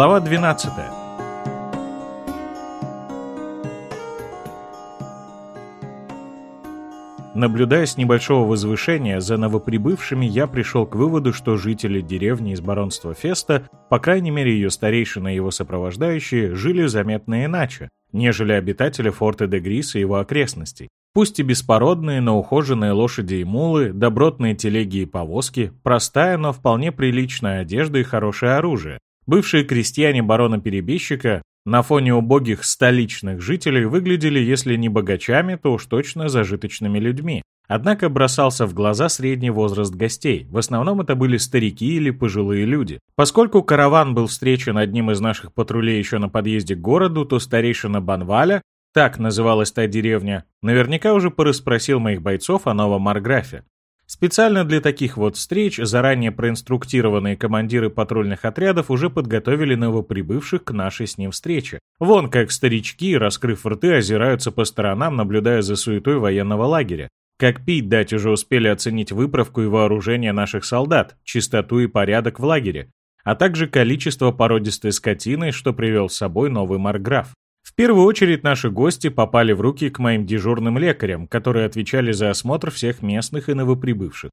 Глава 12. Наблюдая с небольшого возвышения за новоприбывшими, я пришел к выводу, что жители деревни из баронства Феста, по крайней мере ее старейшины и его сопровождающие, жили заметно иначе, нежели обитатели форта де Грис и его окрестностей. Пусть и беспородные, но ухоженные лошади и мулы, добротные телеги и повозки, простая, но вполне приличная одежда и хорошее оружие. Бывшие крестьяне барона-перебежчика на фоне убогих столичных жителей выглядели, если не богачами, то уж точно зажиточными людьми. Однако бросался в глаза средний возраст гостей. В основном это были старики или пожилые люди. Поскольку караван был встречен одним из наших патрулей еще на подъезде к городу, то старейшина Банваля так называлась та деревня, наверняка уже порасспросил моих бойцов о новом Марграфе. Специально для таких вот встреч заранее проинструктированные командиры патрульных отрядов уже подготовили новоприбывших к нашей с ним встрече. Вон как старички, раскрыв рты, озираются по сторонам, наблюдая за суетой военного лагеря. Как пить дать уже успели оценить выправку и вооружение наших солдат, чистоту и порядок в лагере, а также количество породистой скотины, что привел с собой новый Марграф. Первую очередь наши гости попали в руки к моим дежурным лекарям, которые отвечали за осмотр всех местных и новоприбывших.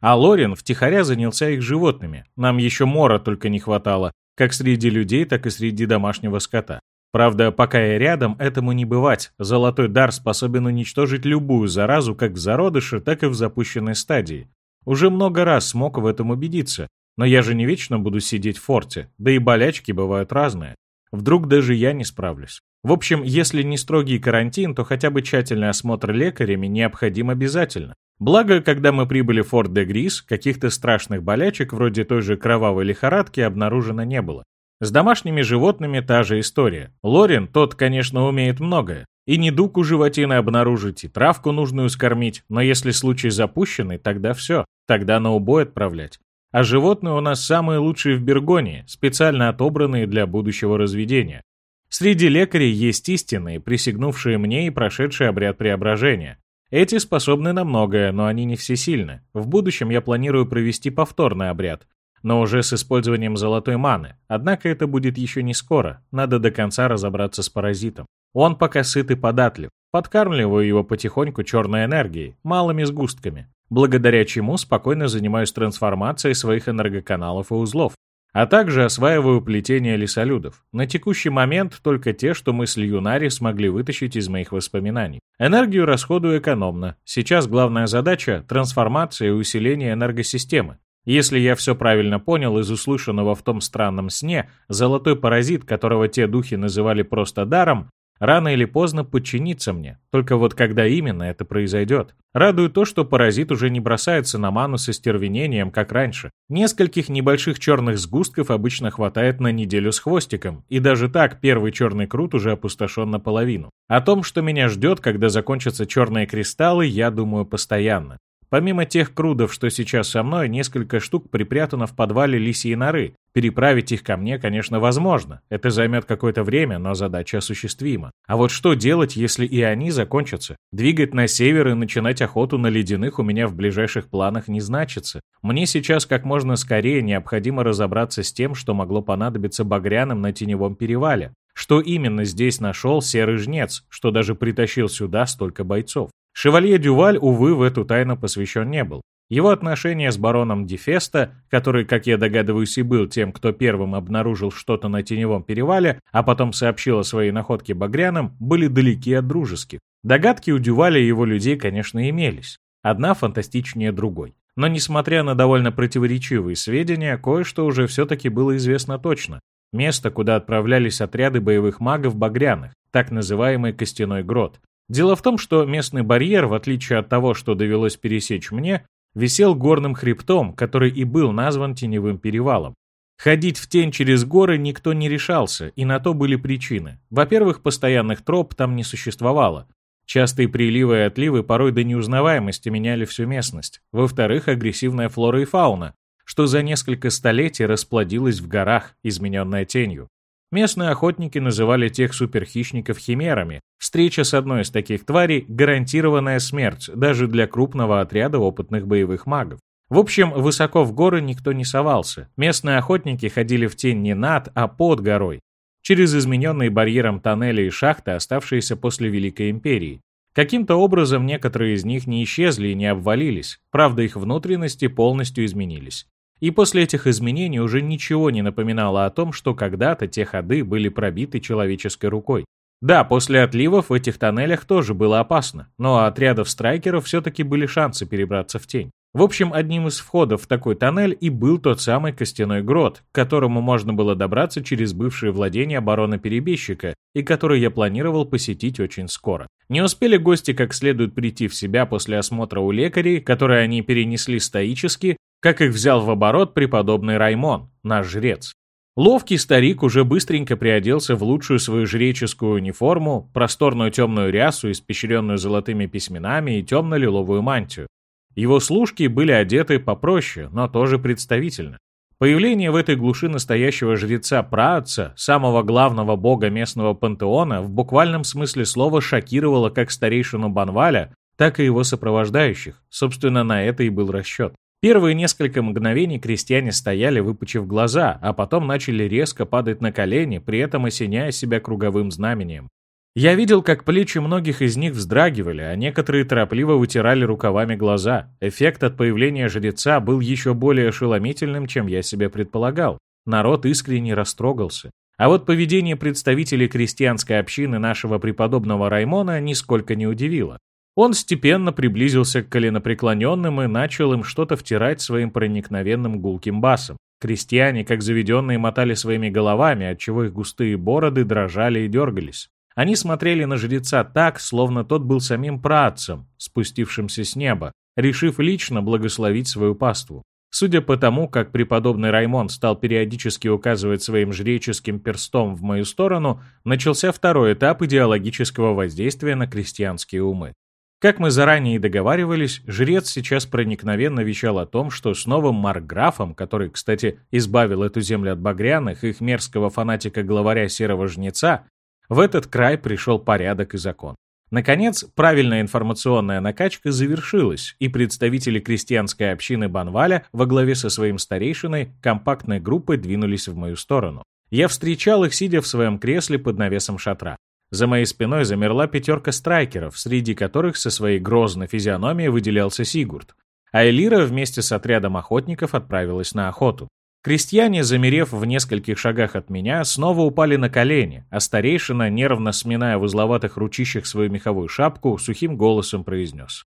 А Лорин втихаря занялся их животными. Нам еще мора только не хватало, как среди людей, так и среди домашнего скота. Правда, пока я рядом, этому не бывать. Золотой дар способен уничтожить любую заразу как в зародыше, так и в запущенной стадии. Уже много раз смог в этом убедиться. Но я же не вечно буду сидеть в форте, да и болячки бывают разные. Вдруг даже я не справлюсь. В общем, если не строгий карантин, то хотя бы тщательный осмотр лекарями необходим обязательно. Благо, когда мы прибыли в Форт де Грис, каких-то страшных болячек, вроде той же кровавой лихорадки, обнаружено не было. С домашними животными та же история. Лорин, тот, конечно, умеет многое. И недуг у животины обнаружить, и травку нужную скормить, но если случай запущенный, тогда все, тогда на убой отправлять. А животные у нас самые лучшие в Бергонии, специально отобранные для будущего разведения. Среди лекарей есть истинные, присягнувшие мне и прошедшие обряд преображения. Эти способны на многое, но они не всесильны. В будущем я планирую провести повторный обряд, но уже с использованием золотой маны. Однако это будет еще не скоро, надо до конца разобраться с паразитом. Он пока сыт и податлив. Подкармливаю его потихоньку черной энергией, малыми сгустками благодаря чему спокойно занимаюсь трансформацией своих энергоканалов и узлов, а также осваиваю плетение лесолюдов. На текущий момент только те, что мы с Льюнари смогли вытащить из моих воспоминаний. Энергию расходую экономно. Сейчас главная задача — трансформация и усиление энергосистемы. Если я все правильно понял из услышанного в том странном сне, золотой паразит, которого те духи называли просто даром, Рано или поздно подчинится мне. Только вот когда именно это произойдет? Радует то, что паразит уже не бросается на ману со стервенением, как раньше. Нескольких небольших черных сгустков обычно хватает на неделю с хвостиком, и даже так первый черный крут уже опустошен наполовину. О том, что меня ждет, когда закончатся черные кристаллы, я думаю постоянно. Помимо тех крудов, что сейчас со мной, несколько штук припрятано в подвале лисьей норы. Переправить их ко мне, конечно, возможно. Это займет какое-то время, но задача осуществима. А вот что делать, если и они закончатся? Двигать на север и начинать охоту на ледяных у меня в ближайших планах не значится. Мне сейчас как можно скорее необходимо разобраться с тем, что могло понадобиться багряным на теневом перевале. Что именно здесь нашел серый жнец, что даже притащил сюда столько бойцов? Шевалье Дюваль, увы, в эту тайну посвящен не был. Его отношения с бароном Дефеста, который, как я догадываюсь, и был тем, кто первым обнаружил что-то на Теневом перевале, а потом сообщил о своей находке Багрянам, были далеки от дружеских. Догадки у Дюваля и его людей, конечно, имелись. Одна фантастичнее другой. Но несмотря на довольно противоречивые сведения, кое-что уже все-таки было известно точно. Место, куда отправлялись отряды боевых магов Багряных, так называемый Костяной Грот, Дело в том, что местный барьер, в отличие от того, что довелось пересечь мне, висел горным хребтом, который и был назван Теневым перевалом. Ходить в тень через горы никто не решался, и на то были причины. Во-первых, постоянных троп там не существовало. Частые приливы и отливы порой до неузнаваемости меняли всю местность. Во-вторых, агрессивная флора и фауна, что за несколько столетий расплодилась в горах, измененная тенью. Местные охотники называли тех суперхищников химерами. Встреча с одной из таких тварей – гарантированная смерть даже для крупного отряда опытных боевых магов. В общем, высоко в горы никто не совался. Местные охотники ходили в тень не над, а под горой, через измененные барьером тоннели и шахты, оставшиеся после Великой Империи. Каким-то образом некоторые из них не исчезли и не обвалились, правда их внутренности полностью изменились. И после этих изменений уже ничего не напоминало о том, что когда-то те ходы были пробиты человеческой рукой. Да, после отливов в этих тоннелях тоже было опасно, но отрядов страйкеров все-таки были шансы перебраться в тень. В общем, одним из входов в такой тоннель и был тот самый костяной грот, к которому можно было добраться через бывшее владение барона-перебежчика и который я планировал посетить очень скоро. Не успели гости как следует прийти в себя после осмотра у лекарей, которые они перенесли стоически, как их взял в оборот преподобный Раймон, наш жрец. Ловкий старик уже быстренько приоделся в лучшую свою жреческую униформу, просторную темную рясу, испещренную золотыми письменами и темно-лиловую мантию. Его служки были одеты попроще, но тоже представительно. Появление в этой глуши настоящего жреца Праотца, самого главного бога местного пантеона, в буквальном смысле слова шокировало как старейшину Банваля, так и его сопровождающих. Собственно, на это и был расчет. Первые несколько мгновений крестьяне стояли, выпучив глаза, а потом начали резко падать на колени, при этом осеняя себя круговым знамением. Я видел, как плечи многих из них вздрагивали, а некоторые торопливо вытирали рукавами глаза. Эффект от появления жреца был еще более ошеломительным, чем я себе предполагал. Народ искренне растрогался. А вот поведение представителей крестьянской общины нашего преподобного Раймона нисколько не удивило. Он степенно приблизился к коленопреклоненным и начал им что-то втирать своим проникновенным гулким басом. Крестьяне, как заведенные, мотали своими головами, отчего их густые бороды дрожали и дергались. Они смотрели на жреца так, словно тот был самим працем, спустившимся с неба, решив лично благословить свою паству. Судя по тому, как преподобный Раймон стал периодически указывать своим жреческим перстом в мою сторону, начался второй этап идеологического воздействия на крестьянские умы. Как мы заранее и договаривались, жрец сейчас проникновенно вещал о том, что с новым маркграфом, который, кстати, избавил эту землю от багряных, их мерзкого фанатика-главаря Серого Жнеца, в этот край пришел порядок и закон. Наконец, правильная информационная накачка завершилась, и представители крестьянской общины Банваля во главе со своим старейшиной компактной группой двинулись в мою сторону. Я встречал их, сидя в своем кресле под навесом шатра. За моей спиной замерла пятерка страйкеров, среди которых со своей грозной физиономией выделялся Сигурд. А Элира вместе с отрядом охотников отправилась на охоту. Крестьяне, замерев в нескольких шагах от меня, снова упали на колени, а старейшина, нервно сминая в узловатых ручищах свою меховую шапку, сухим голосом произнес.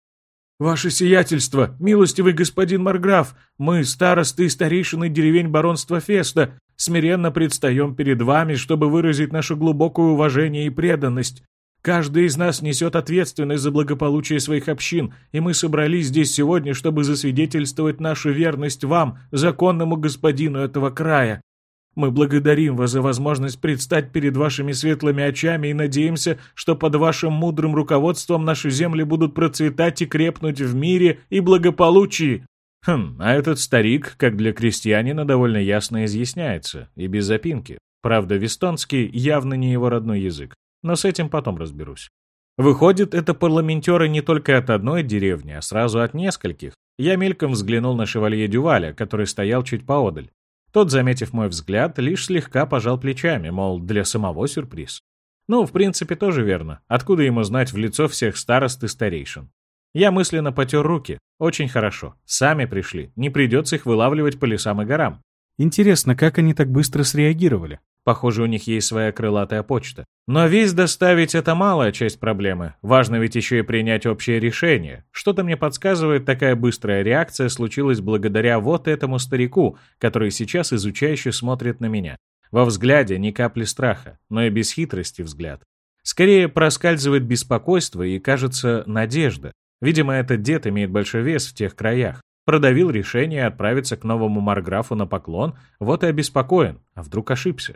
«Ваше сиятельство, милостивый господин Марграф, мы, старосты и старейшины деревень баронства Феста, смиренно предстаем перед вами, чтобы выразить наше глубокое уважение и преданность. Каждый из нас несет ответственность за благополучие своих общин, и мы собрались здесь сегодня, чтобы засвидетельствовать нашу верность вам, законному господину этого края. Мы благодарим вас за возможность предстать перед вашими светлыми очами и надеемся, что под вашим мудрым руководством наши земли будут процветать и крепнуть в мире и благополучии. Хм, а этот старик, как для крестьянина, довольно ясно изъясняется, и без запинки. Правда, вестонский явно не его родной язык но с этим потом разберусь. Выходит, это парламентеры не только от одной деревни, а сразу от нескольких. Я мельком взглянул на шевалье Дюваля, который стоял чуть поодаль. Тот, заметив мой взгляд, лишь слегка пожал плечами, мол, для самого сюрприз. Ну, в принципе, тоже верно. Откуда ему знать в лицо всех старост и старейшин? Я мысленно потер руки. Очень хорошо. Сами пришли. Не придется их вылавливать по лесам и горам. Интересно, как они так быстро среагировали? Похоже, у них есть своя крылатая почта. Но весь доставить — это малая часть проблемы. Важно ведь еще и принять общее решение. Что-то мне подсказывает, такая быстрая реакция случилась благодаря вот этому старику, который сейчас изучающе смотрит на меня. Во взгляде ни капли страха, но и без хитрости взгляд. Скорее проскальзывает беспокойство и, кажется, надежда. Видимо, этот дед имеет большой вес в тех краях. Продавил решение отправиться к новому Марграфу на поклон, вот и обеспокоен, а вдруг ошибся.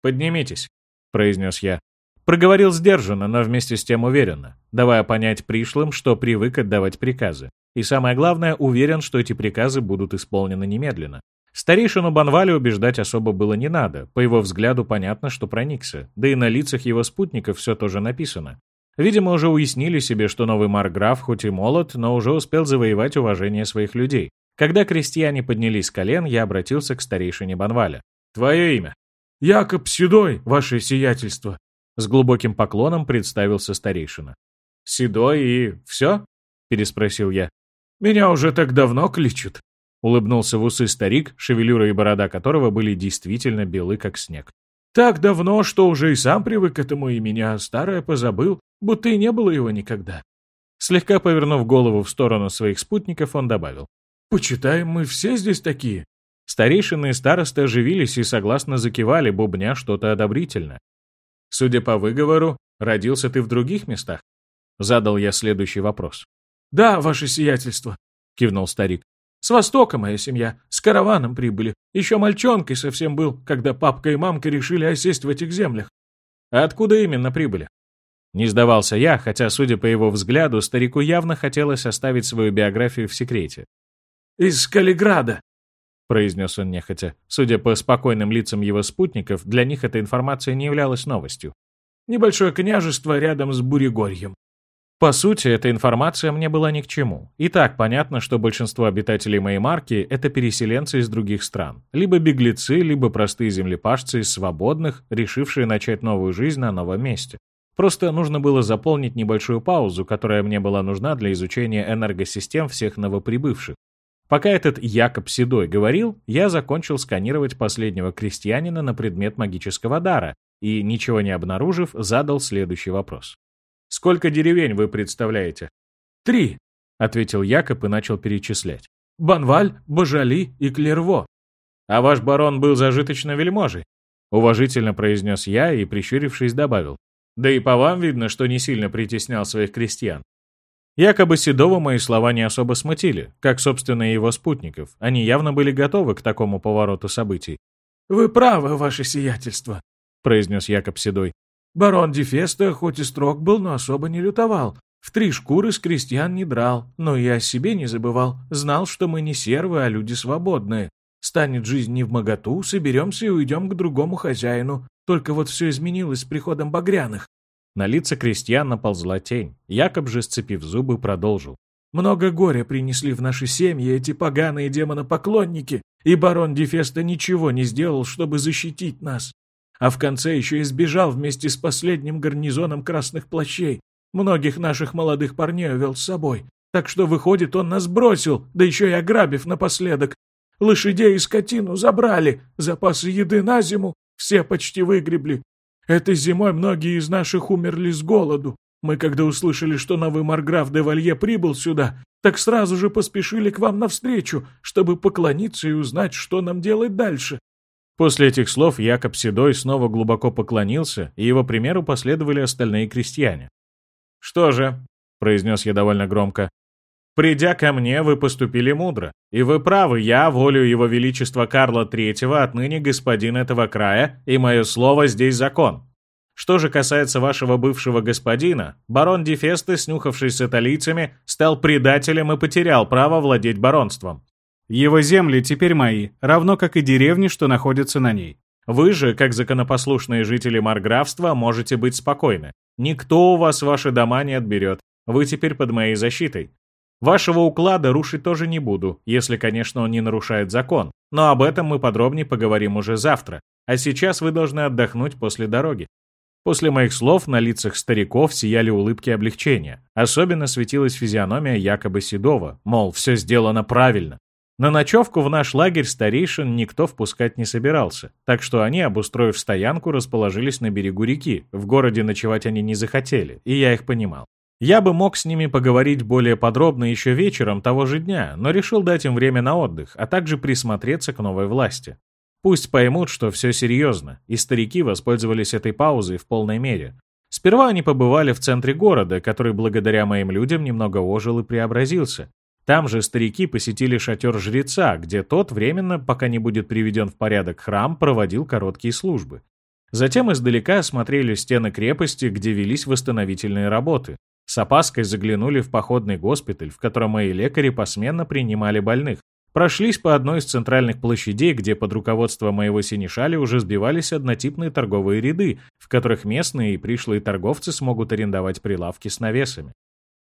«Поднимитесь», — произнес я. Проговорил сдержанно, но вместе с тем уверенно, давая понять пришлым, что привык отдавать приказы. И самое главное, уверен, что эти приказы будут исполнены немедленно. Старейшину Банвали убеждать особо было не надо, по его взгляду понятно, что проникся, да и на лицах его спутников все тоже написано. Видимо, уже уяснили себе, что новый марграф хоть и молод, но уже успел завоевать уважение своих людей. Когда крестьяне поднялись с колен, я обратился к старейшине Банваля. «Твое имя?» «Якоб Седой, ваше сиятельство», — с глубоким поклоном представился старейшина. «Седой и все?» — переспросил я. «Меня уже так давно кличут», — улыбнулся в усы старик, шевелюра и борода которого были действительно белы, как снег. «Так давно, что уже и сам привык к этому и меня старое позабыл, будто и не было его никогда». Слегка повернув голову в сторону своих спутников, он добавил. «Почитаем, мы все здесь такие». Старейшины и старосты оживились и согласно закивали, бубня что-то одобрительно. «Судя по выговору, родился ты в других местах?» Задал я следующий вопрос. «Да, ваше сиятельство», — кивнул старик. «С востока моя семья, с караваном прибыли. Еще мальчонкой совсем был, когда папка и мамка решили осесть в этих землях». «А откуда именно прибыли?» Не сдавался я, хотя, судя по его взгляду, старику явно хотелось оставить свою биографию в секрете. «Из Калиграда», — произнес он нехотя. Судя по спокойным лицам его спутников, для них эта информация не являлась новостью. «Небольшое княжество рядом с Бурегорьем». По сути, эта информация мне была ни к чему. И так понятно, что большинство обитателей моей марки — это переселенцы из других стран. Либо беглецы, либо простые землепашцы из свободных, решившие начать новую жизнь на новом месте. Просто нужно было заполнить небольшую паузу, которая мне была нужна для изучения энергосистем всех новоприбывших. Пока этот Якоб Седой говорил, я закончил сканировать последнего крестьянина на предмет магического дара и, ничего не обнаружив, задал следующий вопрос. Сколько деревень вы представляете? Три, ответил Якоб и начал перечислять. Банваль, Бажали и Клерво. А ваш барон был зажиточно вельможей? Уважительно произнес я и, прищурившись, добавил. Да и по вам видно, что не сильно притеснял своих крестьян. Якобы Седова мои слова не особо смутили, как, собственно, и его спутников. Они явно были готовы к такому повороту событий. «Вы правы, ваше сиятельство», — произнес Якоб Седой. Барон Дефеста хоть и строг был, но особо не лютовал. В три шкуры с крестьян не драл, но и о себе не забывал. Знал, что мы не сервы, а люди свободные. Станет жизнь не в моготу, соберемся и уйдем к другому хозяину. Только вот все изменилось с приходом багряных. На лица крестьян наползла тень. Якоб же, сцепив зубы, продолжил. Много горя принесли в наши семьи эти поганые демонопоклонники, и барон Дефеста ничего не сделал, чтобы защитить нас а в конце еще и сбежал вместе с последним гарнизоном красных плащей. Многих наших молодых парней увел с собой. Так что, выходит, он нас бросил, да еще и ограбив напоследок. Лошадей и скотину забрали, запасы еды на зиму все почти выгребли. Этой зимой многие из наших умерли с голоду. Мы, когда услышали, что новый марграф де Валье прибыл сюда, так сразу же поспешили к вам навстречу, чтобы поклониться и узнать, что нам делать дальше. После этих слов Якоб Седой снова глубоко поклонился, и его примеру последовали остальные крестьяне. «Что же», — произнес я довольно громко, — «придя ко мне, вы поступили мудро, и вы правы, я, волю его величества Карла III, отныне господин этого края, и мое слово здесь закон. Что же касается вашего бывшего господина, барон Дефесты, снюхавшись с италийцами, стал предателем и потерял право владеть баронством. Его земли теперь мои, равно как и деревни, что находятся на ней. Вы же, как законопослушные жители Марграфства, можете быть спокойны. Никто у вас ваши дома не отберет. Вы теперь под моей защитой. Вашего уклада рушить тоже не буду, если, конечно, он не нарушает закон. Но об этом мы подробнее поговорим уже завтра. А сейчас вы должны отдохнуть после дороги. После моих слов на лицах стариков сияли улыбки облегчения. Особенно светилась физиономия якобы Седова, мол, все сделано правильно. На ночевку в наш лагерь старейшин никто впускать не собирался, так что они, обустроив стоянку, расположились на берегу реки. В городе ночевать они не захотели, и я их понимал. Я бы мог с ними поговорить более подробно еще вечером того же дня, но решил дать им время на отдых, а также присмотреться к новой власти. Пусть поймут, что все серьезно, и старики воспользовались этой паузой в полной мере. Сперва они побывали в центре города, который благодаря моим людям немного ожил и преобразился, там же старики посетили шатер жреца, где тот временно, пока не будет приведен в порядок храм, проводил короткие службы. Затем издалека осмотрели стены крепости, где велись восстановительные работы. С опаской заглянули в походный госпиталь, в котором мои лекари посменно принимали больных. Прошлись по одной из центральных площадей, где под руководством моего синешали уже сбивались однотипные торговые ряды, в которых местные и пришлые торговцы смогут арендовать прилавки с навесами.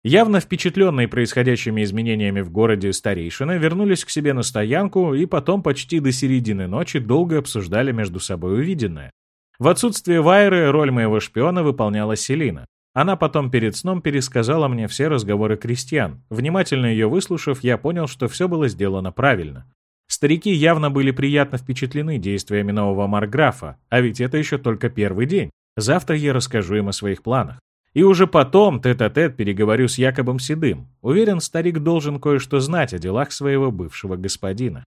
Явно впечатленные происходящими изменениями в городе старейшины вернулись к себе на стоянку и потом почти до середины ночи долго обсуждали между собой увиденное. В отсутствие Вайры роль моего шпиона выполняла Селина. Она потом перед сном пересказала мне все разговоры крестьян. Внимательно ее выслушав, я понял, что все было сделано правильно. Старики явно были приятно впечатлены действиями нового Марграфа, а ведь это еще только первый день. Завтра я расскажу им о своих планах. И уже потом тет-а-тет -тет переговорю с Якобом Седым. Уверен, старик должен кое-что знать о делах своего бывшего господина.